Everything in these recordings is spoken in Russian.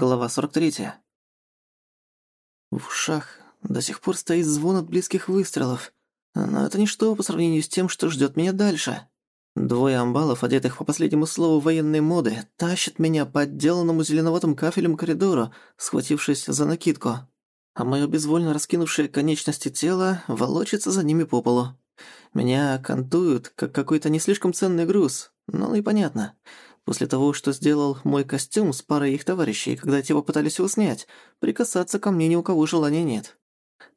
Глава 43. В ушах до сих пор стоит звон от близких выстрелов. Но это ничто по сравнению с тем, что ждёт меня дальше. Двое амбалов, одетых по последнему слову военной моды, тащат меня по отделанному зеленоватым кафелем коридору, схватившись за накидку. А моё безвольно раскинувшее конечности тело волочится за ними по полу. Меня кантуют, как какой-то не слишком ценный груз. Ну и понятно. После того, что сделал мой костюм с парой их товарищей, когда те попытались его снять, прикасаться ко мне ни у кого желания нет.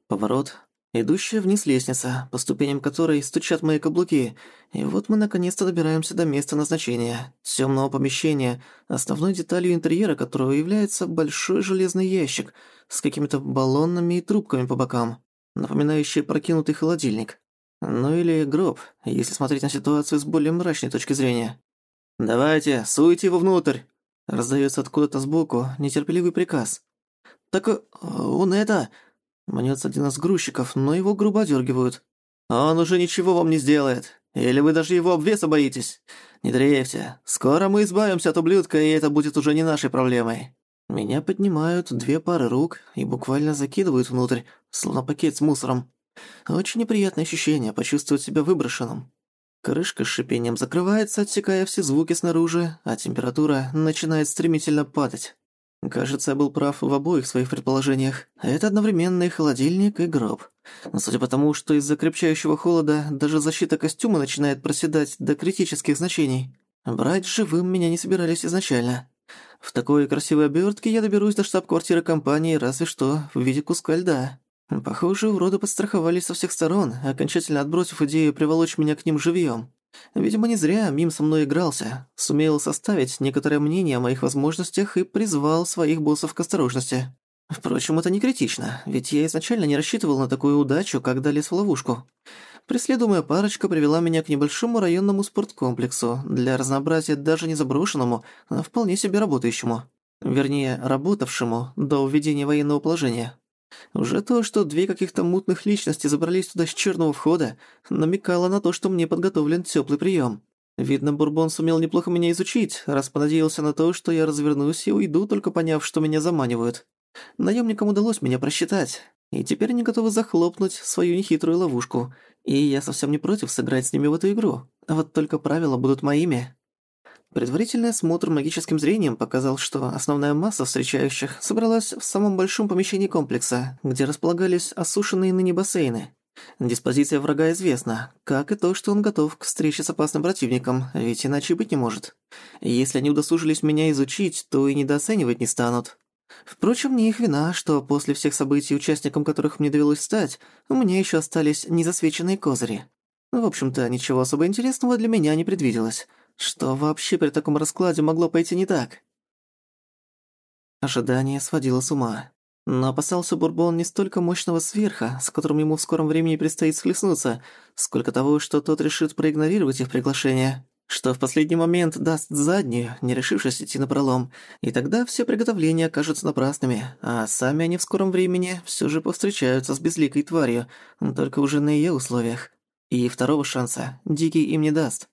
Поворот. Идущая вниз лестница, по ступеням которой стучат мои каблуки, и вот мы наконец-то добираемся до места назначения, тёмного помещения, основной деталью интерьера которого является большой железный ящик с какими-то баллонами и трубками по бокам, напоминающий прокинутый холодильник. Ну или гроб, если смотреть на ситуацию с более мрачной точки зрения. «Давайте, суйте его внутрь!» Раздаётся откуда-то сбоку нетерпеливый приказ. «Так э, он это...» Мнётся один из грузчиков, но его грубо одёргивают. «Он уже ничего вам не сделает. Или вы даже его обвеса боитесь? Не дрейфьте. Скоро мы избавимся от ублюдка, и это будет уже не нашей проблемой». Меня поднимают две пары рук и буквально закидывают внутрь, словно пакет с мусором. Очень неприятное ощущение почувствовать себя выброшенным. Крышка с шипением закрывается, отсекая все звуки снаружи, а температура начинает стремительно падать. Кажется, я был прав в обоих своих предположениях. Это одновременно и холодильник, и гроб. Судя по тому, что из-за крепчающего холода даже защита костюма начинает проседать до критических значений. Брать живым меня не собирались изначально. В такой красивой обертке я доберусь до штаб-квартиры компании разве что в виде куска льда. Похоже, уроды подстраховались со всех сторон, окончательно отбросив идею приволочь меня к ним живьём. Видимо, не зря Мим со мной игрался, сумел составить некоторое мнение о моих возможностях и призвал своих боссов к осторожности. Впрочем, это не критично, ведь я изначально не рассчитывал на такую удачу, когда лез в ловушку. Преследуемая парочка привела меня к небольшому районному спорткомплексу, для разнообразия даже не заброшенному, а вполне себе работающему. Вернее, работавшему до введения военного положения. Уже то, что две каких-то мутных личности забрались туда с черного входа, намекало на то, что мне подготовлен теплый прием. Видно, Бурбон сумел неплохо меня изучить, раз понадеялся на то, что я развернусь и уйду, только поняв, что меня заманивают. Наемникам удалось меня просчитать, и теперь они готовы захлопнуть свою нехитрую ловушку, и я совсем не против сыграть с ними в эту игру. Вот только правила будут моими. Предварительный осмотр магическим зрением показал, что основная масса встречающих собралась в самом большом помещении комплекса, где располагались осушенные ныне бассейны. Диспозиция врага известна, как и то, что он готов к встрече с опасным противником, ведь иначе быть не может. Если они удосужились меня изучить, то и недооценивать не станут. Впрочем, не их вина, что после всех событий, участником которых мне довелось стать, у меня ещё остались незасвеченные козыри. В общем-то, ничего особо интересного для меня не предвиделось. Что вообще при таком раскладе могло пойти не так? Ожидание сводило с ума. Но опасался Бурбон не столько мощного сверха, с которым ему в скором времени предстоит схлестнуться, сколько того, что тот решит проигнорировать их приглашение, что в последний момент даст заднюю, не решившись идти на пролом, и тогда все приготовления окажутся напрасными, а сами они в скором времени все же повстречаются с безликой тварью, только уже на ее условиях. И второго шанса Дикий им не даст.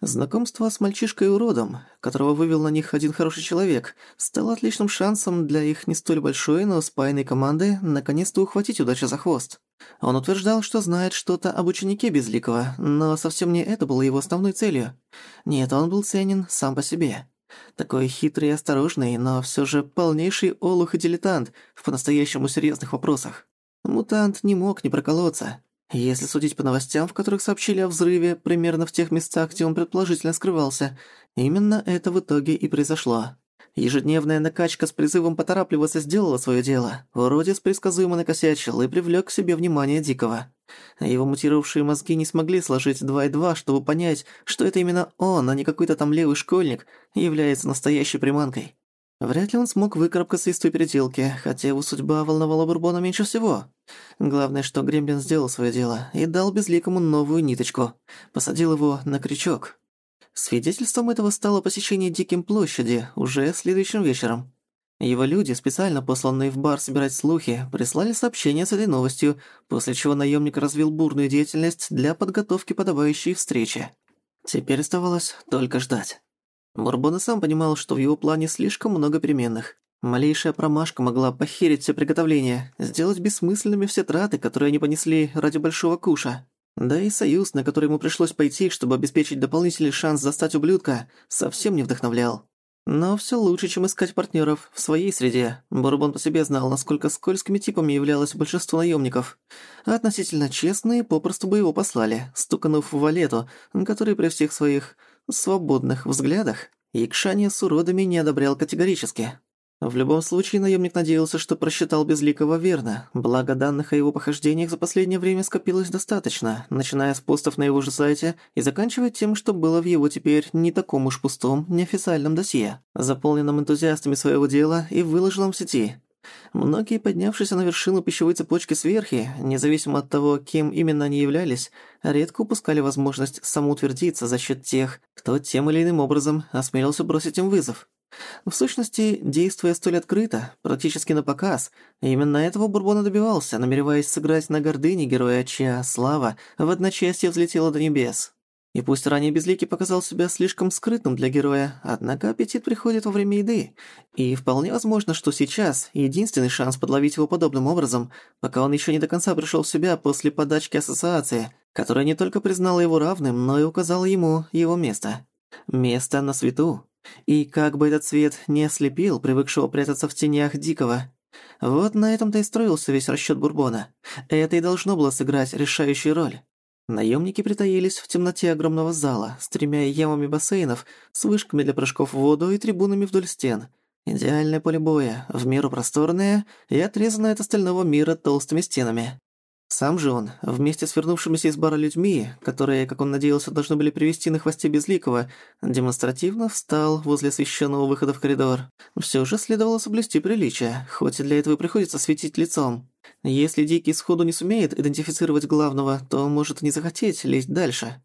Знакомство с мальчишкой-уродом, которого вывел на них один хороший человек, стало отличным шансом для их не столь большой, но спаянной команды наконец-то ухватить удачу за хвост. Он утверждал, что знает что-то об ученике Безликого, но совсем не это было его основной целью. Нет, он был ценен сам по себе. Такой хитрый и осторожный, но всё же полнейший олух и дилетант в по-настоящему серьёзных вопросах. Мутант не мог не проколоться. Если судить по новостям, в которых сообщили о взрыве, примерно в тех местах, где он предположительно скрывался, именно это в итоге и произошло. Ежедневная накачка с призывом поторапливаться сделала своё дело. Уродец предсказуемо накосячил и привлёк к себе внимание Дикого. Его мутировавшие мозги не смогли сложить два и два, чтобы понять, что это именно он, а не какой-то там левый школьник, является настоящей приманкой. Вряд ли он смог выкарабкаться из той переделки, хотя его судьба волновала Бурбона меньше всего. Главное, что Гремлин сделал своё дело и дал Безликому новую ниточку. Посадил его на крючок. Свидетельством этого стало посещение Диким площади уже следующим вечером. Его люди, специально посланные в бар собирать слухи, прислали сообщение с этой новостью, после чего наемник развил бурную деятельность для подготовки подобающей встречи. Теперь оставалось только ждать. Бурбон и сам понимал, что в его плане слишком много переменных. Малейшая промашка могла похерить все приготовления, сделать бессмысленными все траты, которые они понесли ради большого куша. Да и союз, на который ему пришлось пойти, чтобы обеспечить дополнительный шанс застать ублюдка, совсем не вдохновлял. Но всё лучше, чем искать партнёров в своей среде. Бурбон по себе знал, насколько скользкими типами являлось большинство наёмников. А относительно честные попросту бы его послали, стуканув в валету, который при всех своих свободных взглядах Якшания с уродами не одобрял категорически. В любом случае, наемник надеялся, что просчитал Безликого верно, благо данных о его похождениях за последнее время скопилось достаточно, начиная с постов на его же сайте и заканчивая тем, что было в его теперь не таком уж пустом, неофициальном досье, заполненном энтузиастами своего дела и выложенном в сети. Многие, поднявшиеся на вершину пищевой цепочки сверхи, независимо от того, кем именно они являлись, редко упускали возможность самоутвердиться за счет тех, кто тем или иным образом осмелился бросить им вызов. В сущности, действуя столь открыто, практически на показ, именно этого Бурбона добивался, намереваясь сыграть на гордыне героя, чья слава в одночасье взлетела до небес. И пусть ранее Безликий показал себя слишком скрытным для героя, однако аппетит приходит во время еды, и вполне возможно, что сейчас единственный шанс подловить его подобным образом, пока он еще не до конца пришел в себя после подачки ассоциации, которая не только признала его равным, но и указала ему его место. Место на свету. И как бы этот свет не ослепил привыкшего прятаться в тенях Дикого. Вот на этом-то и строился весь расчёт Бурбона. Это и должно было сыграть решающую роль. Наемники притаились в темноте огромного зала с тремя ямами бассейнов, с вышками для прыжков в воду и трибунами вдоль стен. Идеальное поле боя, в меру просторное и отрезанное от остального мира толстыми стенами. Сам же он, вместе с вернувшимися из бара людьми, которые, как он надеялся, должны были привести на хвосте Безликого, демонстративно встал возле освещенного выхода в коридор. Все же следовало соблюсти приличие, хоть и для этого и приходится светить лицом. Если Дикий сходу не сумеет идентифицировать главного, то может не захотеть лезть дальше.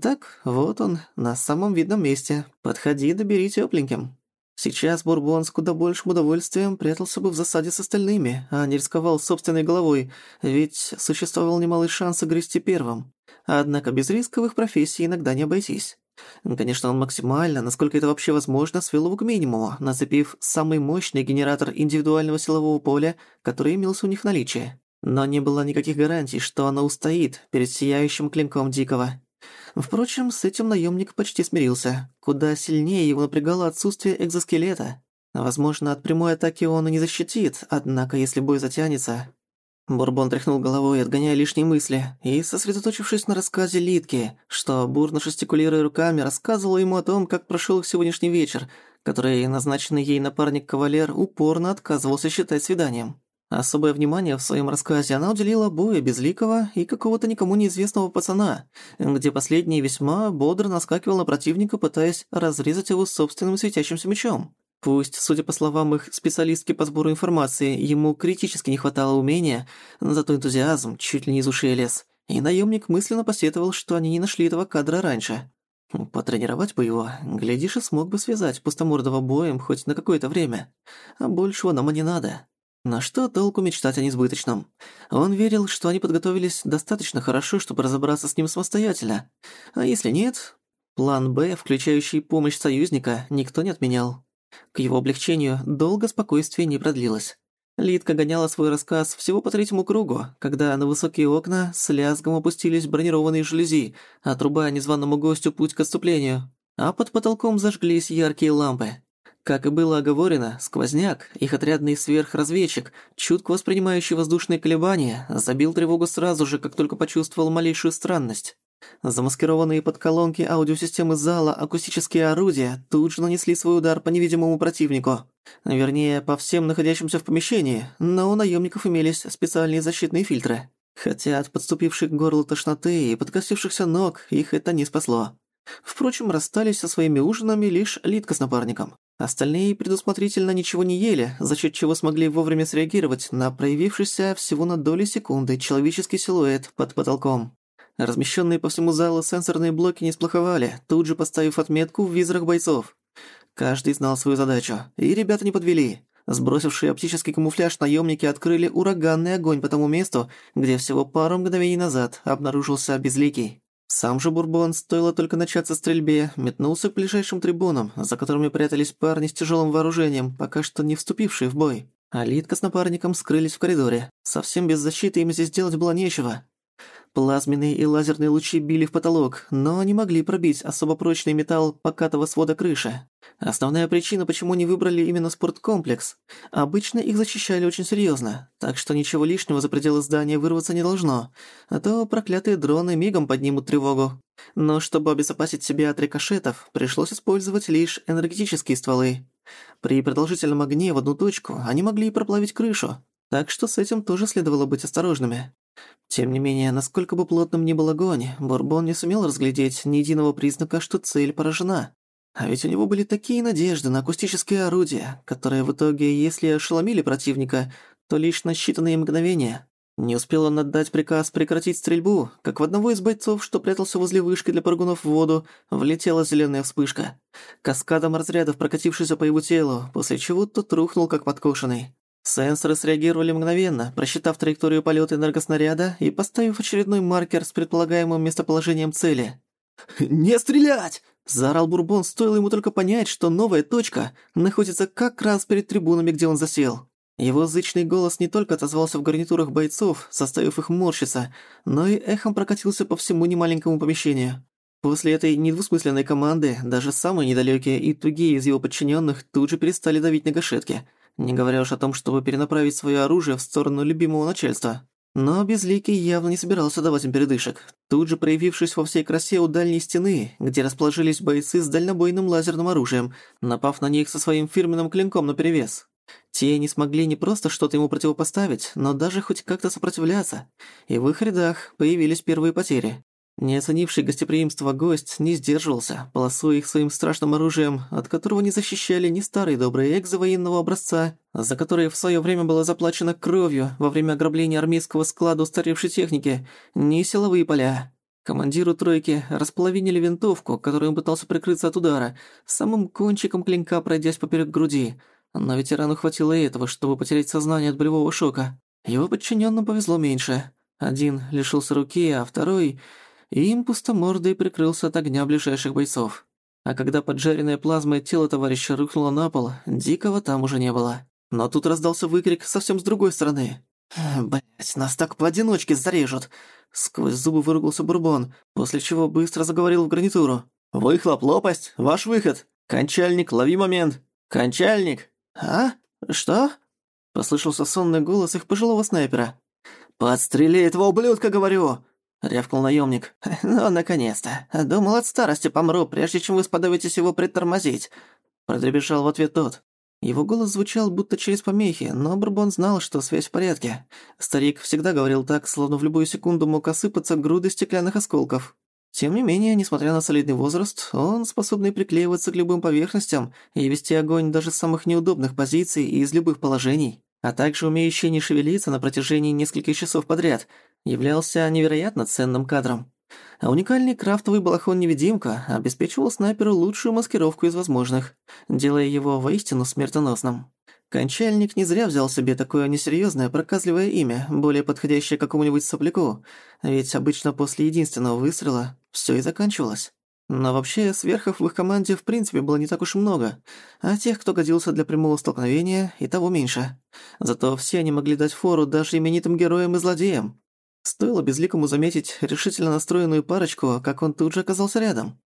Так, вот он, на самом видном месте. Подходи, добери тёпленьким. Сейчас Бурбон с куда большим удовольствием прятался бы в засаде с остальными, а не рисковал собственной головой, ведь существовал немалый шанс огрести первым. Однако без рисковых профессий иногда не обойтись. Конечно, он максимально, насколько это вообще возможно, свел его к минимуму, нацепив самый мощный генератор индивидуального силового поля, который имелся у них в наличии. Но не было никаких гарантий, что оно устоит перед сияющим клинком Дикого. Впрочем, с этим наемник почти смирился. Куда сильнее его напрягало отсутствие экзоскелета. Возможно, от прямой атаки он и не защитит, однако если бой затянется... Бурбон тряхнул головой, отгоняя лишние мысли, и, сосредоточившись на рассказе Литки, что, бурно жестикулируя руками, рассказывала ему о том, как прошел их сегодняшний вечер, который назначенный ей напарник-кавалер упорно отказывался считать свиданием. Особое внимание в своем рассказе она уделила бою Безликого и какого-то никому неизвестного пацана, где последний весьма бодро наскакивал на противника, пытаясь разрезать его собственным светящимся мечом. Пусть, судя по словам их специалистки по сбору информации, ему критически не хватало умения, зато энтузиазм чуть ли не из ушей лез. И наемник мысленно посетовал, что они не нашли этого кадра раньше. Потренировать бы его, глядишь, и смог бы связать пустомордого боем хоть на какое-то время. А большего нам и не надо. На что толку мечтать о несбыточном? Он верил, что они подготовились достаточно хорошо, чтобы разобраться с ним самостоятельно. А если нет, план «Б», включающий помощь союзника, никто не отменял. К его облегчению долго спокойствие не продлилось. Лидка гоняла свой рассказ всего по третьему кругу, когда на высокие окна с лязгом опустились бронированные жалюзи, отрубая незваному гостю путь к отступлению. А под потолком зажглись яркие лампы. Как и было оговорено, сквозняк, их отрядный сверхразведчик, чутко воспринимающий воздушные колебания, забил тревогу сразу же, как только почувствовал малейшую странность. Замаскированные под колонки аудиосистемы зала акустические орудия тут же нанесли свой удар по невидимому противнику. Вернее, по всем находящимся в помещении, но у наемников имелись специальные защитные фильтры. Хотя от подступившей к горлу тошноты и подкосившихся ног их это не спасло. Впрочем, расстались со своими ужинами лишь Литка с напарником. Остальные предусмотрительно ничего не ели, за счет чего смогли вовремя среагировать на проявившийся всего на доли секунды человеческий силуэт под потолком. Размещенные по всему залу сенсорные блоки не сплоховали, тут же поставив отметку в визорах бойцов. Каждый знал свою задачу, и ребята не подвели. Сбросившие оптический камуфляж наемники открыли ураганный огонь по тому месту, где всего пару мгновений назад обнаружился Безликий. Сам же Бурбон, стоило только начаться стрельбе, метнулся к ближайшим трибунам, за которыми прятались парни с тяжелым вооружением, пока что не вступившие в бой. Алитка с напарником скрылись в коридоре. Совсем без защиты им здесь делать было нечего. Плазменные и лазерные лучи били в потолок, но не могли пробить особо прочный металл покатого свода крыши. Основная причина, почему не выбрали именно спорткомплекс. Обычно их защищали очень серьезно, так что ничего лишнего за пределы здания вырваться не должно, а то проклятые дроны мигом поднимут тревогу. Но чтобы обезопасить себя от рикошетов, пришлось использовать лишь энергетические стволы. При продолжительном огне в одну точку они могли и проплавить крышу, так что с этим тоже следовало быть осторожными. Тем не менее, насколько бы плотным ни был огонь, Бурбон не сумел разглядеть ни единого признака, что цель поражена. А ведь у него были такие надежды на акустическое орудие, которые в итоге, если ошеломили противника, то лишь на считанные мгновения. Не успел он отдать приказ прекратить стрельбу, как в одного из бойцов, что прятался возле вышки для прыгунов в воду, влетела зелёная вспышка. Каскадом разрядов, прокатившийся по его телу, после чего тот рухнул как подкошенный. Сенсоры среагировали мгновенно, просчитав траекторию полета энергоснаряда и поставив очередной маркер с предполагаемым местоположением цели. «Не стрелять!» – заорал Бурбон, стоило ему только понять, что новая точка находится как раз перед трибунами, где он засел. Его зычный голос не только отозвался в гарнитурах бойцов, заставив их морщиться, но и эхом прокатился по всему немаленькому помещению. После этой недвусмысленной команды даже самые недалёкие и тугие из его подчинённых тут же перестали давить на гашетки – не говоря уж о том, чтобы перенаправить своё оружие в сторону любимого начальства. Но Безликий явно не собирался давать им передышек. Тут же проявившись во всей красе у дальней стены, где расположились бойцы с дальнобойным лазерным оружием, напав на них со своим фирменным клинком наперевес. Те не смогли не просто что-то ему противопоставить, но даже хоть как-то сопротивляться, и в их рядах появились первые потери. Не оценивший гостеприимство гость не сдерживался, полосуя их своим страшным оружием, от которого не защищали ни старые добрые экзы военного образца, за которые в своё время было заплачено кровью во время ограбления армейского склада устаревшей техники, ни силовые поля. Командиру тройки располовинили винтовку, которой он пытался прикрыться от удара, самым кончиком клинка пройдясь поперек груди. Но ветерану хватило и этого, чтобы потерять сознание от болевого шока. Его подчиненным повезло меньше. Один лишился руки, а второй и им пустомордой прикрылся от огня ближайших бойцов. А когда поджаренное плазмой тело товарища рухнуло на пол, Дикого там уже не было. Но тут раздался выкрик совсем с другой стороны. «Блядь, нас так поодиночке зарежут!» Сквозь зубы выругался Бурбон, после чего быстро заговорил в гарнитуру. «Выхлоп, лопасть, ваш выход! Кончальник, лови момент! Кончальник!» «А? Что?» Послышался сонный голос их пожилого снайпера. «Подстрели этого ублюдка, говорю!» — рявкнул наемник. «Ну, наконец-то. Думал, от старости помру, прежде чем вы сподобитесь его притормозить». Продребежал в ответ тот. Его голос звучал будто через помехи, но Бурбон знал, что связь в порядке. Старик всегда говорил так, словно в любую секунду мог осыпаться груды стеклянных осколков. Тем не менее, несмотря на солидный возраст, он способный приклеиваться к любым поверхностям и вести огонь даже с самых неудобных позиций и из любых положений а также умеющий не шевелиться на протяжении нескольких часов подряд, являлся невероятно ценным кадром. А уникальный крафтовый балахон-невидимка обеспечивал снайперу лучшую маскировку из возможных, делая его воистину смертоносным. Кончальник не зря взял себе такое несерьёзное проказливое имя, более подходящее какому-нибудь сопляку, ведь обычно после единственного выстрела всё и заканчивалось. Но вообще, сверхов в их команде в принципе было не так уж много, а тех, кто годился для прямого столкновения, и того меньше. Зато все они могли дать фору даже именитым героям и злодеям. Стоило безликому заметить решительно настроенную парочку, как он тут же оказался рядом.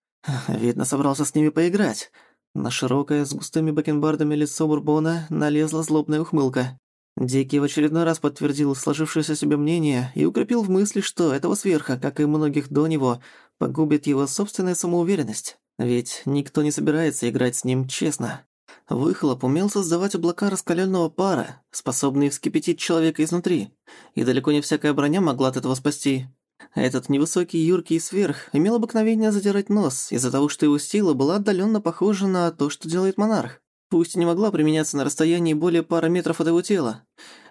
Видно, собрался с ними поиграть. На широкое, с густыми бакенбардами лицо Бурбона налезла злобная ухмылка. Дикий в очередной раз подтвердил сложившееся себе мнение и укрепил в мысли, что этого сверха, как и многих до него, погубит его собственная самоуверенность. Ведь никто не собирается играть с ним честно. Выхлоп умел создавать облака раскалённого пара, способные вскипятить человека изнутри, и далеко не всякая броня могла от этого спасти. Этот невысокий юркий сверх имел обыкновение задирать нос из-за того, что его сила была отдаленно похожа на то, что делает монарх пусть не могла применяться на расстоянии более пары метров от его тела.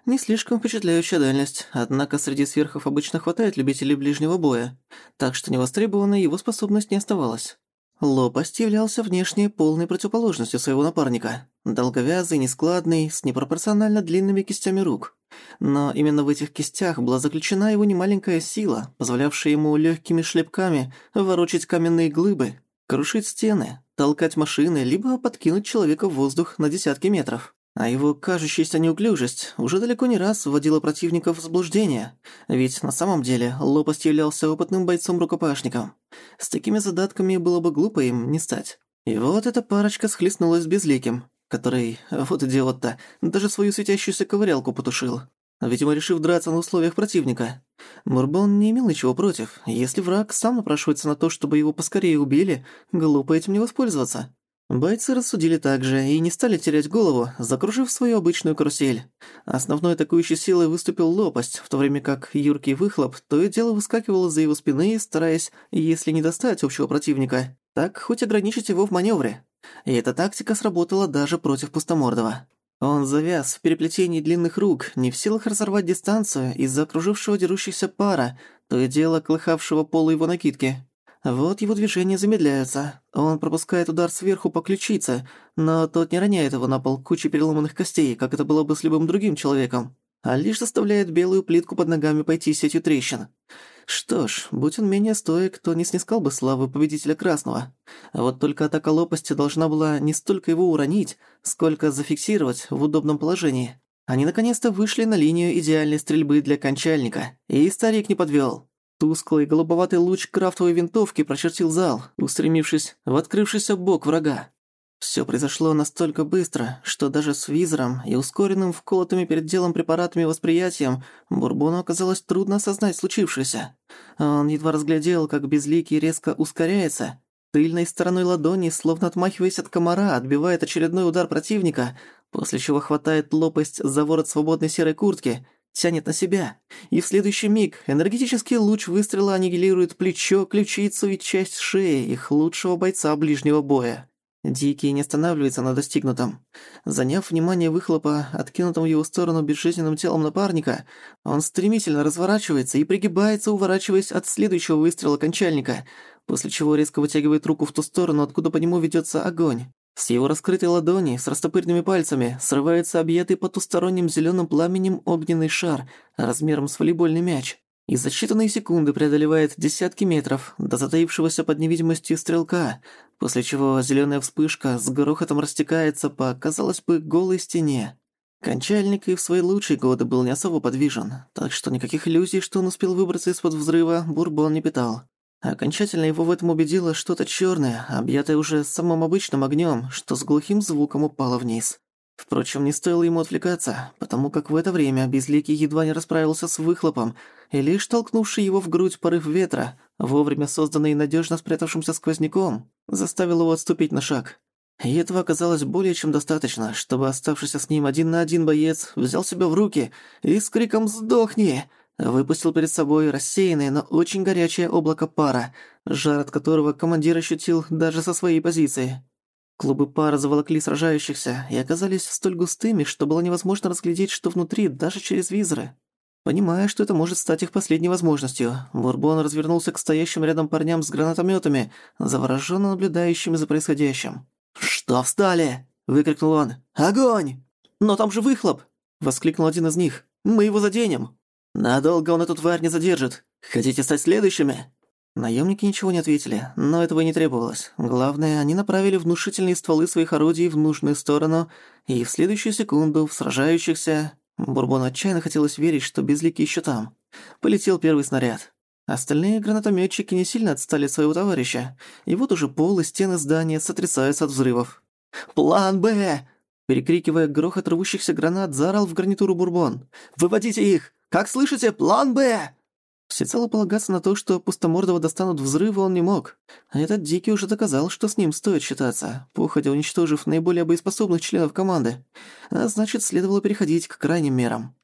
Не слишком впечатляющая дальность, однако среди сверхов обычно хватает любителей ближнего боя, так что невостребованной его способность не оставалась. Лопасть являлся внешне полной противоположностью своего напарника. Долговязый, нескладный, с непропорционально длинными кистями рук. Но именно в этих кистях была заключена его немаленькая сила, позволявшая ему легкими шлепками ворочать каменные глыбы, крушить стены, толкать машины, либо подкинуть человека в воздух на десятки метров. А его кажущаяся неуклюжесть уже далеко не раз вводила противников в заблуждение, ведь на самом деле Лопасть являлся опытным бойцом-рукопашником. С такими задатками было бы глупо им не стать. И вот эта парочка схлестнулась с Безликим, который, вот идиот-то, даже свою светящуюся ковырялку потушил. Видимо, решив драться на условиях противника. Бурбон не имел ничего против. Если враг сам напрашивается на то, чтобы его поскорее убили, глупо этим не воспользоваться. Бойцы рассудили так же и не стали терять голову, закружив свою обычную карусель. Основной атакующей силой выступил лопасть, в то время как юркий выхлоп то и дело выскакивал из-за его спины, стараясь, если не достать общего противника, так хоть ограничить его в маневре. И эта тактика сработала даже против Пустомордова. Он завяз в переплетении длинных рук, не в силах разорвать дистанцию из-за окружившего дерущихся пара, то и дело клыхавшего полу его накидки. Вот его движения замедляются. Он пропускает удар сверху по ключице, но тот не роняет его на пол кучи переломанных костей, как это было бы с любым другим человеком, а лишь заставляет белую плитку под ногами пойти сетью трещин. Что ж, будь он менее стоек, то не снискал бы славы победителя Красного. Вот только атака лопасти должна была не столько его уронить, сколько зафиксировать в удобном положении. Они наконец-то вышли на линию идеальной стрельбы для кончальника, и старик не подвёл. Тусклый голубоватый луч крафтовой винтовки прочертил зал, устремившись в открывшийся бок врага. Всё произошло настолько быстро, что даже с визором и ускоренным вколотыми перед делом препаратами восприятием Бурбону оказалось трудно осознать случившееся. Он едва разглядел, как безликий резко ускоряется, тыльной стороной ладони, словно отмахиваясь от комара, отбивает очередной удар противника, после чего хватает лопасть за ворот свободной серой куртки тянет на себя, и в следующий миг энергетический луч выстрела аннигилирует плечо, ключицу и часть шеи их лучшего бойца ближнего боя. Дикий не останавливается на достигнутом. Заняв внимание выхлопа, откинутым в его сторону безжизненным телом напарника, он стремительно разворачивается и пригибается, уворачиваясь от следующего выстрела кончальника, после чего резко вытягивает руку в ту сторону, откуда по нему ведется огонь. С его раскрытой ладони, с растопыренными пальцами, срывается объятый потусторонним зеленым пламенем огненный шар размером с волейбольный мяч и за считанные секунды преодолевает десятки метров до затаившегося под невидимостью стрелка, после чего зеленая вспышка с грохотом растекается по, казалось бы, голой стене. Кончальник и в свои лучшие годы был не особо подвижен, так что никаких иллюзий, что он успел выбраться из-под взрыва, Бурбон не питал. Окончательно его в этом убедило что-то чёрное, объятое уже самым обычным огнём, что с глухим звуком упало вниз. Впрочем, не стоило ему отвлекаться, потому как в это время Безликий едва не расправился с выхлопом, и лишь толкнувший его в грудь порыв ветра, вовремя созданный и надёжно спрятавшимся сквозняком, заставил его отступить на шаг. И этого оказалось более чем достаточно, чтобы оставшийся с ним один на один боец взял себя в руки и с криком «Сдохни!» Выпустил перед собой рассеянное, но очень горячее облако пара, жар от которого командир ощутил даже со своей позиции. Клубы пара заволокли сражающихся и оказались столь густыми, что было невозможно разглядеть, что внутри, даже через визоры. Понимая, что это может стать их последней возможностью, Бурбон развернулся к стоящим рядом парням с гранатометами, завороженно наблюдающими за происходящим. «Что встали?» – выкрикнул он. «Огонь!» «Но там же выхлоп!» – воскликнул один из них. «Мы его заденем!» «Надолго он эту тварь не задержит. Хотите стать следующими?» Наемники ничего не ответили, но этого и не требовалось. Главное, они направили внушительные стволы своих орудий в нужную сторону, и в следующую секунду в сражающихся... Бурбону отчаянно хотелось верить, что Безликий еще там. Полетел первый снаряд. Остальные гранатометчики не сильно отстали от своего товарища, и вот уже пол и стены здания сотрясаются от взрывов. «План Б!» Перекрикивая грохот рвущихся гранат, заорал в гарнитуру Бурбон. «Выводите их! Как слышите, план «Б»!» Всецело полагаться на то, что пустомордого достанут взрывы, он не мог. А этот Дикий уже доказал, что с ним стоит считаться, походя уничтожив наиболее боеспособных членов команды. А значит, следовало переходить к крайним мерам.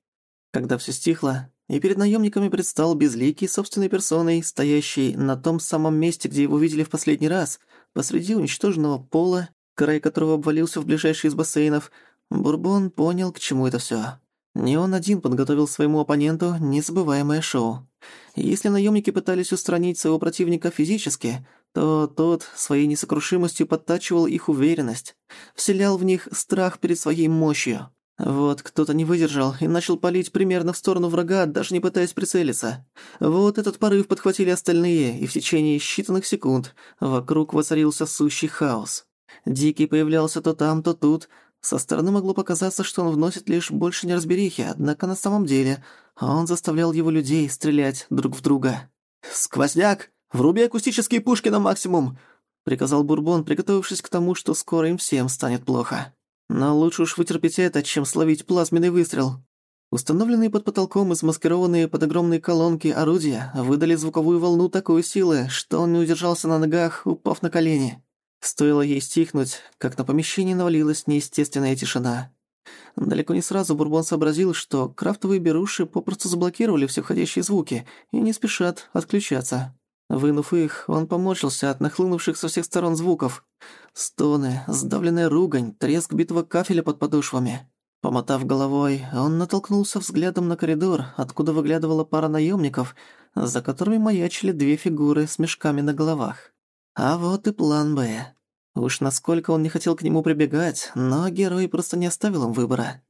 Когда все стихло, и перед наемниками предстал безликий собственной персоной, стоящий на том самом месте, где его видели в последний раз, посреди уничтоженного пола, край которого обвалился в ближайший из бассейнов, Бурбон понял, к чему это все. Не он один подготовил своему оппоненту незабываемое шоу. Если наемники пытались устранить своего противника физически, то тот своей несокрушимостью подтачивал их уверенность, вселял в них страх перед своей мощью. Вот кто-то не выдержал и начал палить примерно в сторону врага, даже не пытаясь прицелиться. Вот этот порыв подхватили остальные, и в течение считанных секунд вокруг воцарился сущий хаос. Дикий появлялся то там, то тут. Со стороны могло показаться, что он вносит лишь больше неразберихи, однако на самом деле он заставлял его людей стрелять друг в друга. «Сквозняк! Вруби акустические пушки на максимум!» — приказал Бурбон, приготовившись к тому, что скоро им всем станет плохо. Но лучше уж вытерпеть это, чем словить плазменный выстрел. Установленные под потолком и замаскированные под огромные колонки орудия выдали звуковую волну такой силы, что он не удержался на ногах, упав на колени. Стоило ей стихнуть, как на помещение навалилась неестественная тишина. Далеко не сразу Бурбон сообразил, что крафтовые беруши попросту заблокировали все входящие звуки и не спешат отключаться. Вынув их, он поморщился от нахлынувших со всех сторон звуков. Стоны, сдавленная ругань, треск битого кафеля под подошвами. Помотав головой, он натолкнулся взглядом на коридор, откуда выглядывала пара наемников, за которыми маячили две фигуры с мешками на головах. А вот и план «Б». Уж насколько он не хотел к нему прибегать, но герой просто не оставил им выбора.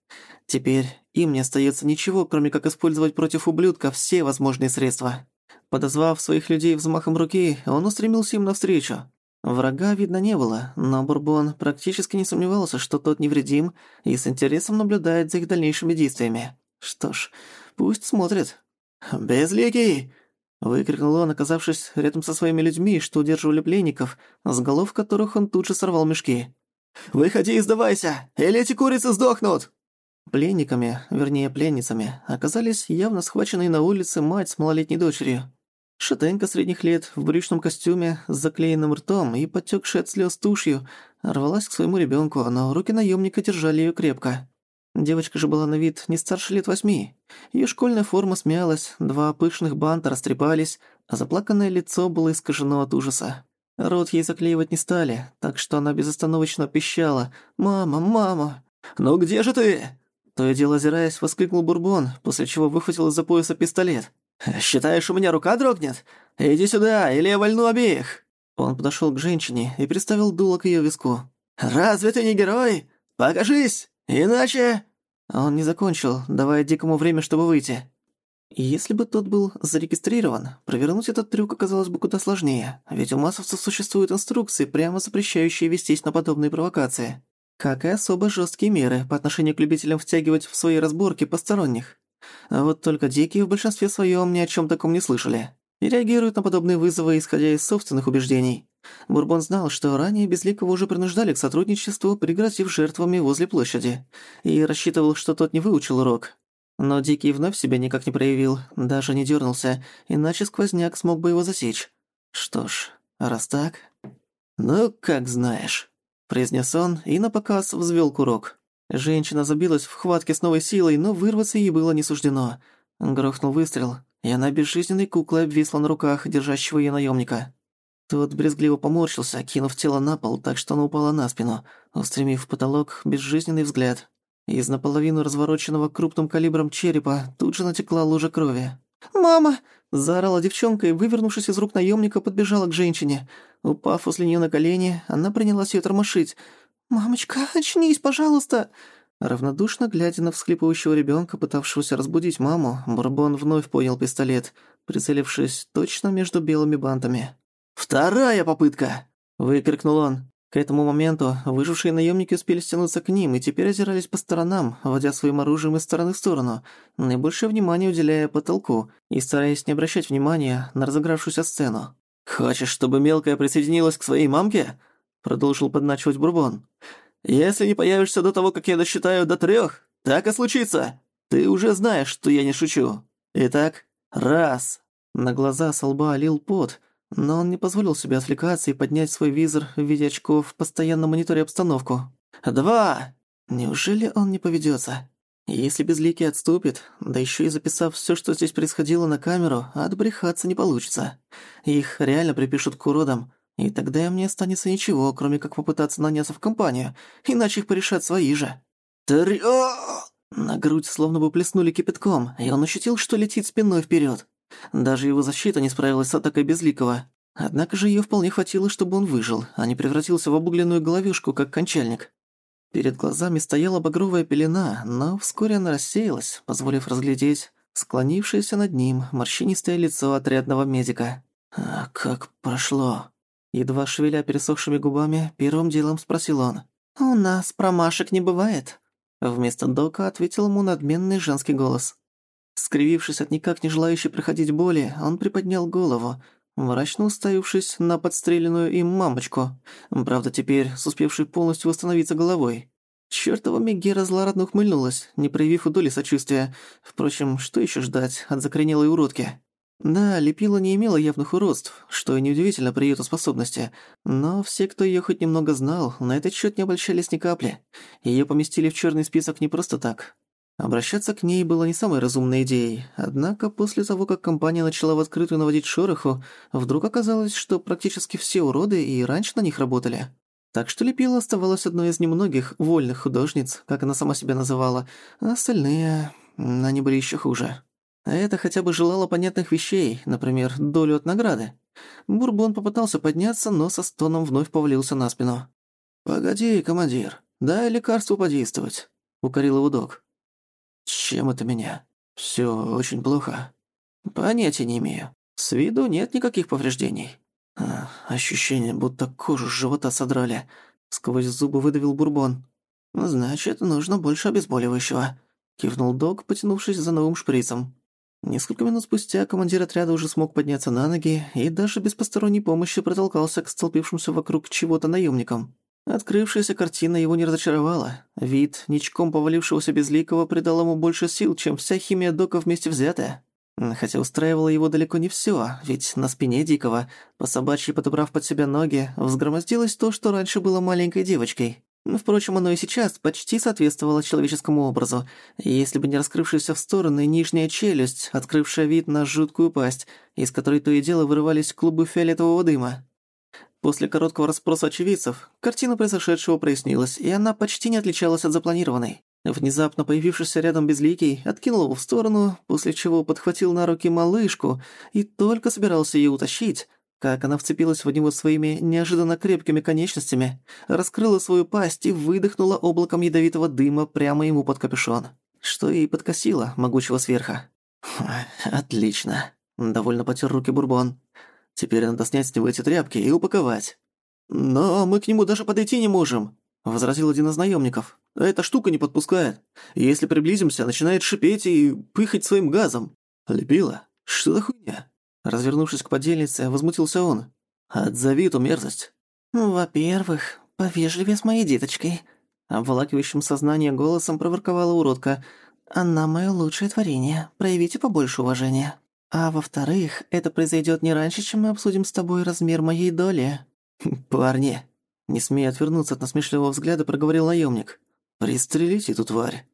Теперь им не остается ничего, кроме как использовать против ублюдка все возможные средства. Подозвав своих людей взмахом руки, он устремился им навстречу. Врага видно не было, но Бурбон практически не сомневался, что тот невредим и с интересом наблюдает за их дальнейшими действиями. Что ж, пусть смотрит. «Безликий!» — выкрикнул он, оказавшись рядом со своими людьми, что удерживали пленников, с голов которых он тут же сорвал мешки. «Выходи и сдавайся, или эти курицы сдохнут!» Пленниками, вернее пленницами, оказались явно схваченные на улице мать с малолетней дочерью. Шатенка средних лет, в брючном костюме, с заклеенным ртом и потёкшей от слёз тушью, рвалась к своему ребёнку, но руки наёмника держали её крепко. Девочка же была на вид не старше лет восьми. Её школьная форма смялась, два пышных банта растрепались, а заплаканное лицо было искажено от ужаса. Рот ей заклеивать не стали, так что она безостановочно пищала «Мама, мама!» «Ну где же ты?» То и дело озираясь, воскликнул Бурбон, после чего выхватил из-за пояса пистолет. «Считаешь, у меня рука дрогнет? Иди сюда, или я вольну обеих!» Он подошёл к женщине и приставил дуло к её виску. «Разве ты не герой? Покажись! Иначе...» Он не закончил, давая Дикому время, чтобы выйти. Если бы тот был зарегистрирован, провернуть этот трюк оказалось бы куда сложнее, ведь у массовцев существуют инструкции, прямо запрещающие вестись на подобные провокации. Как и особо жесткие меры по отношению к любителям втягивать в свои разборки посторонних. А вот только дикие в большинстве своем ни о чем таком не слышали. И реагируют на подобные вызовы, исходя из собственных убеждений. Бурбон знал, что ранее Безликого уже принуждали к сотрудничеству, пригрозив жертвами возле площади. И рассчитывал, что тот не выучил урок. Но Дикий вновь себя никак не проявил, даже не дернулся, иначе сквозняк смог бы его засечь. Что ж, раз так... «Ну, как знаешь», — произнес он и напоказ взвел курок. Женщина забилась в хватке с новой силой, но вырваться ей было не суждено. Грохнул выстрел, и она безжизненной куклой обвисла на руках держащего её наёмника. Тот брезгливо поморщился, кинув тело на пол, так что оно упало на спину, устремив в потолок безжизненный взгляд. Из наполовину развороченного крупным калибром черепа тут же натекла лужа крови. «Мама!» – заорала девчонка и, вывернувшись из рук наёмника, подбежала к женщине. Упав возле неё на колени, она принялась её тормошить – «Мамочка, очнись, пожалуйста!» Равнодушно глядя на всхлипывающего ребёнка, пытавшегося разбудить маму, Бурбон вновь поднял пистолет, прицелившись точно между белыми бантами. «Вторая попытка!» – выкрикнул он. К этому моменту выжившие наемники успели стянуться к ним и теперь озирались по сторонам, водя своим оружием из стороны в сторону, наибольшее внимание уделяя потолку и стараясь не обращать внимания на разыгравшуюся сцену. «Хочешь, чтобы мелкая присоединилась к своей мамке?» Продолжил подначивать Бурбон. «Если не появишься до того, как я досчитаю до трех, так и случится. Ты уже знаешь, что я не шучу. Итак, раз». На глаза со лба лил пот, но он не позволил себе отвлекаться и поднять свой визор в виде очков, постоянно мониторя обстановку. «Два!» Неужели он не поведётся? Если Безликий отступит, да ещё и записав всё, что здесь происходило на камеру, отбрехаться не получится. Их реально припишут к уродам, и тогда им не останется ничего, кроме как попытаться наняться в компанию, иначе их порешат свои же. Трё! На грудь словно бы плеснули кипятком, и он ощутил, что летит спиной вперед. Даже его защита не справилась с атакой Безликого. Однако же ее вполне хватило, чтобы он выжил, а не превратился в обугленную головешку, как кончальник. Перед глазами стояла багровая пелена, но вскоре она рассеялась, позволив разглядеть склонившееся над ним морщинистое лицо отрядного медика. «А как прошло?» Едва шевеля пересохшими губами, первым делом спросил он. «У нас промашек не бывает», — вместо дока ответил ему надменный женский голос. Скривившись от никак не желающей проходить боли, он приподнял голову, мрачно уставившись на подстреленную им мамочку, правда теперь с успевшей полностью восстановиться головой. Чёртова Мегера злорадно ухмыльнулась, не проявив доли сочувствия. Впрочем, что ещё ждать от закоренелой уродки? Да, Лепила не имела явных уродств, что и неудивительно при её способности, но все, кто её хоть немного знал, на этот счёт не обольщались ни капли. Её поместили в чёрный список не просто так. Обращаться к ней было не самой разумной идеей, однако после того, как компания начала в открытую наводить шороху, вдруг оказалось, что практически все уроды и раньше на них работали. Так что Лепила оставалась одной из немногих вольных художниц, как она сама себя называла, а остальные... они были ещё хуже. А это хотя бы желало понятных вещей, например, долю от награды. Бурбон попытался подняться, но со стоном вновь повалился на спину. «Погоди, командир, дай лекарству подействовать», — укорил его док. «Чем это меня? Всё очень плохо?» «Понятия не имею. С виду нет никаких повреждений». А, ощущение, будто кожу с живота содрали. Сквозь зубы выдавил бурбон. «Значит, нужно больше обезболивающего», — кивнул док, потянувшись за новым шприцем. Несколько минут спустя командир отряда уже смог подняться на ноги и даже без посторонней помощи протолкался к столпившимся вокруг чего-то наемникам. Открывшаяся картина его не разочаровала. Вид ничком повалившегося безликого придал ему больше сил, чем вся химия Дока вместе взятая. Хотя устраивало его далеко не всё, ведь на спине Дикого, по собачьи подобрав под себя ноги, взгромоздилось то, что раньше было маленькой девочкой. Впрочем, оно и сейчас почти соответствовало человеческому образу, если бы не раскрывшаяся в стороны нижняя челюсть, открывшая вид на жуткую пасть, из которой то и дело вырывались клубы фиолетового дыма. После короткого расспроса очевидцев, картина произошедшего прояснилась, и она почти не отличалась от запланированной. Внезапно появившийся рядом безликий откинул его в сторону, после чего подхватил на руки малышку и только собирался ее утащить, как она вцепилась в него своими неожиданно крепкими конечностями, раскрыла свою пасть и выдохнула облаком ядовитого дыма прямо ему под капюшон, что и подкосило могучего сверха. «Отлично», — довольно потер руки Бурбон. Теперь надо снять с него эти тряпки и упаковать. Но мы к нему даже подойти не можем, возразил один из наемников. Эта штука не подпускает. Если приблизимся, начинает шипеть и пыхать своим газом. Лепила? Что за хуйня? Развернувшись к подельнице, возмутился он. «Отзови эту мерзость». «Во-первых, повежливее с моей деточкой», — обволакивающим сознание голосом проворковала уродка. «Она мое лучшее творение. Проявите побольше уважения». А во-вторых, это произойдет не раньше, чем мы обсудим с тобой размер моей доли». «Парни!» Не смея отвернуться от насмешливого взгляда, проговорил наемник. «Пристрелите эту тварь!»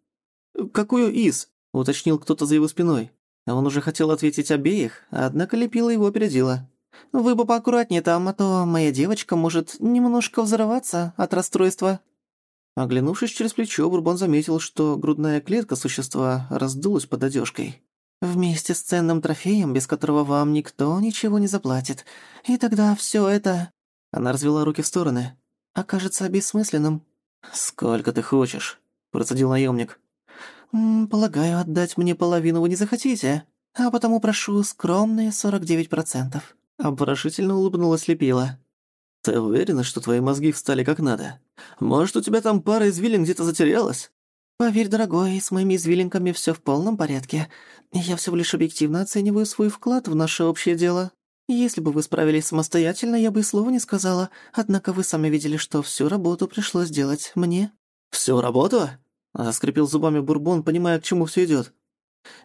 «Какую из?» — уточнил кто-то за его спиной. Он уже хотел ответить обеих, однако лепила его опередила. «Вы бы поаккуратнее там, а то моя девочка может немножко взорваться от расстройства». Оглянувшись через плечо, Бурбон заметил, что грудная клетка существа раздулась под одежкой. Вместе с ценным трофеем, без которого вам никто ничего не заплатит. И тогда всё это...» Она развела руки в стороны. «Окажется бессмысленным». «Сколько ты хочешь?» – процедил наёмник. «Полагаю, отдать мне половину вы не захотите, а потому прошу скромные 49%. Обворожительно улыбнулась Лепила. «Ты уверена, что твои мозги встали как надо? Может, у тебя там пара извилин где-то затерялась?» «Поверь, дорогой, с моими извилинками всё в полном порядке. Я всего лишь объективно оцениваю свой вклад в наше общее дело. Если бы вы справились самостоятельно, я бы и слова не сказала, однако вы сами видели, что всю работу пришлось делать мне». «Всю работу?» — заскрипел зубами Бурбон, понимая, к чему всё идёт.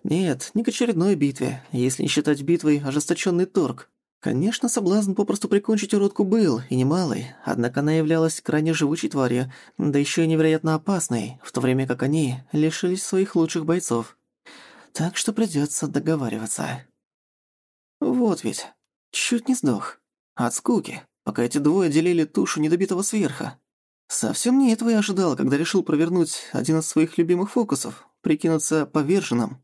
«Нет, не к очередной битве, если не считать битвой ожесточённый торг. Конечно, соблазн попросту прикончить уродку был, и немалый, однако она являлась крайне живучей тварью, да ещё и невероятно опасной, в то время как они лишились своих лучших бойцов. Так что придётся договариваться. Вот ведь, чуть не сдох. От скуки, пока эти двое делили тушу недобитого сверха. Совсем не этого я ожидал, когда решил провернуть один из своих любимых фокусов — прикинуться поверженным.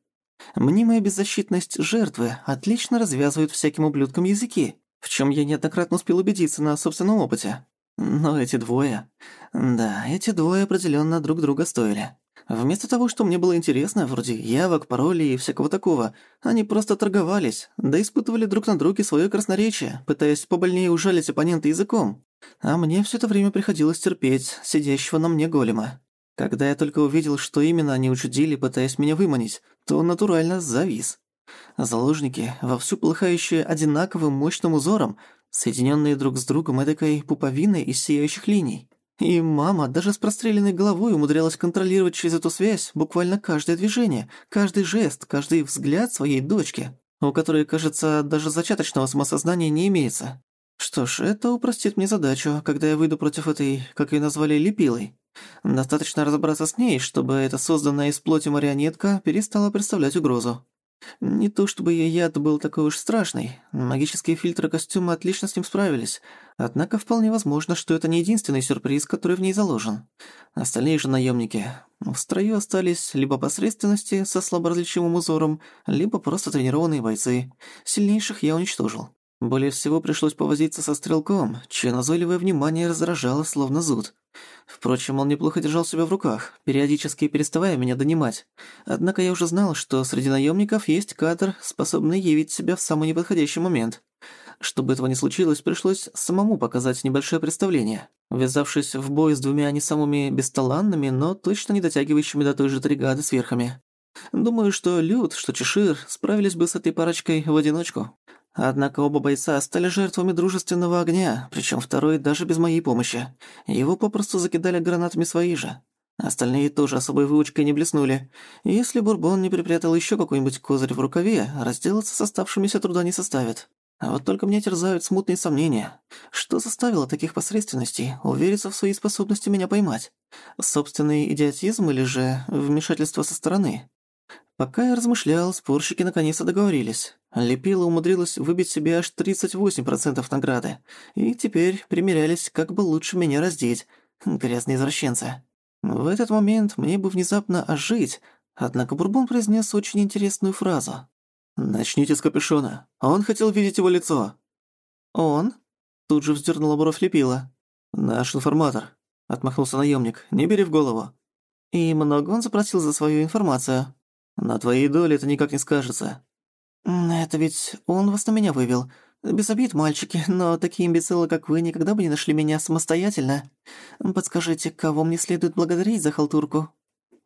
Мнимая беззащитность жертвы отлично развязывает всяким ублюдкам языки, в чем я неоднократно успел убедиться на собственном опыте. Но эти двое... Да, эти двое определенно друг друга стоили. Вместо того, что мне было интересно, вроде явок, паролей и всякого такого, они просто торговались, да испытывали друг на друге свое красноречие, пытаясь побольнее ужалить оппонента языком. А мне все это время приходилось терпеть сидящего на мне голема. Когда я только увидел, что именно они учудили, пытаясь меня выманить, то натурально завис. Заложники, вовсю полыхающие одинаковым мощным узором, соединенные друг с другом эдакой пуповиной из сияющих линий. И мама даже с простреленной головой умудрялась контролировать через эту связь буквально каждое движение, каждый жест, каждый взгляд своей дочки, у которой, кажется, даже зачаточного самосознания не имеется. Что ж, это упростит мне задачу, когда я выйду против этой, как ее назвали, лепилой. Достаточно разобраться с ней, чтобы эта созданная из плоти марионетка перестала представлять угрозу. Не то чтобы ее яд был такой уж страшный, магические фильтры костюма отлично с ним справились, однако вполне возможно, что это не единственный сюрприз, который в ней заложен. Остальные же наемники в строю остались либо посредственности со слаборазличимым узором, либо просто тренированные бойцы. Сильнейших я уничтожил. Более всего пришлось повозиться со стрелком, чье назойливое внимание раздражало словно зуд. Впрочем, он неплохо держал себя в руках, периодически переставая меня донимать. Однако я уже знал, что среди наемников есть кадр, способный явить себя в самый неподходящий момент. Чтобы этого не случилось, пришлось самому показать небольшое представление, ввязавшись в бой с двумя не самыми бесталанными, но точно не дотягивающими до той же тригады сверхами. Думаю, что Люд, что Чешир справились бы с этой парочкой в одиночку. Однако оба бойца стали жертвами дружественного огня, причем второй даже без моей помощи. Его попросту закидали гранатами свои же. Остальные тоже особой выучкой не блеснули. Если Бурбон не припрятал еще какой-нибудь козырь в рукаве, разделаться с оставшимися труда не составит. А вот только мне терзают смутные сомнения. Что заставило таких посредственностей увериться в своей способности меня поймать? Собственный идиотизм или же вмешательство со стороны? Пока я размышлял, спорщики наконец-то договорились. Лепила умудрилась выбить себе аж 38% награды. И теперь примерялись, как бы лучше меня раздеть. Грязные извращенцы. В этот момент мне бы внезапно ожить, однако Бурбон произнес очень интересную фразу. «Начните с капюшона. Он хотел видеть его лицо». «Он?» Тут же вздернула бровь Лепила. «Наш информатор», — отмахнулся наемник. «Не бери в голову». «И много он запросил за свою информацию?» На твоей доле это никак не скажется. Это ведь он вас на меня вывел. Без обид, мальчики, но такие имбецилы, как вы, никогда бы не нашли меня самостоятельно. Подскажите, кого мне следует благодарить за халтурку?»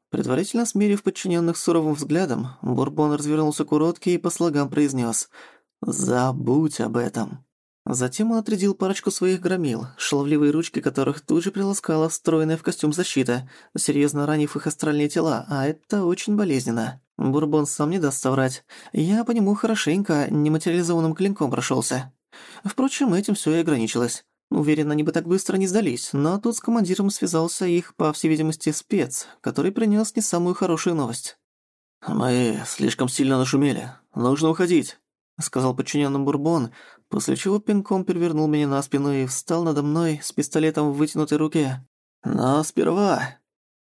Предварительно смирив подчиненных суровым взглядом, Бурбон развернулся к уродке и по слогам произнес: «Забудь об этом». Затем он отрядил парочку своих громил, шаловливые ручки которых тут же приласкала встроенная в костюм защита, серьезно ранив их астральные тела, а это очень болезненно. Бурбон сам не даст соврать. Я по нему хорошенько нематериализованным клинком прошелся. Впрочем, этим все и ограничилось. Уверен, они бы так быстро не сдались, но тут с командиром связался их, по всей видимости, спец, который принес не самую хорошую новость. «Мы слишком сильно нашумели. Нужно уходить», — сказал подчиненным Бурбон, после чего пинком перевернул меня на спину и встал надо мной с пистолетом в вытянутой руке. «Но сперва...»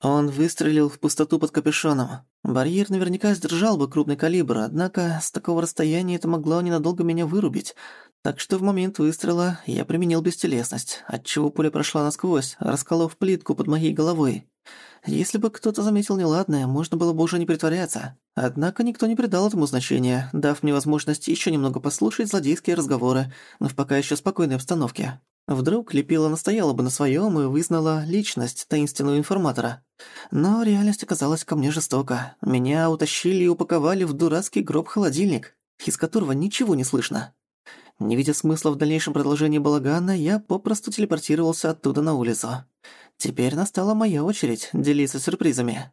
Он выстрелил в пустоту под капюшоном. Барьер наверняка сдержал бы крупный калибр, однако с такого расстояния это могло ненадолго меня вырубить. Так что в момент выстрела я применил бестелесность, отчего пуля прошла насквозь, расколов плитку под моей головой. Если бы кто-то заметил неладное, можно было бы уже не притворяться. Однако никто не придал этому значения, дав мне возможность еще немного послушать злодейские разговоры, но в пока еще спокойной обстановке. Вдруг Лепила настояла бы на своем и вызнала личность таинственного информатора. Но реальность оказалась ко мне жестока. Меня утащили и упаковали в дурацкий гроб-холодильник, из которого ничего не слышно. Не видя смысла в дальнейшем продолжении балагана, я попросту телепортировался оттуда на улицу. Теперь настала моя очередь делиться сюрпризами.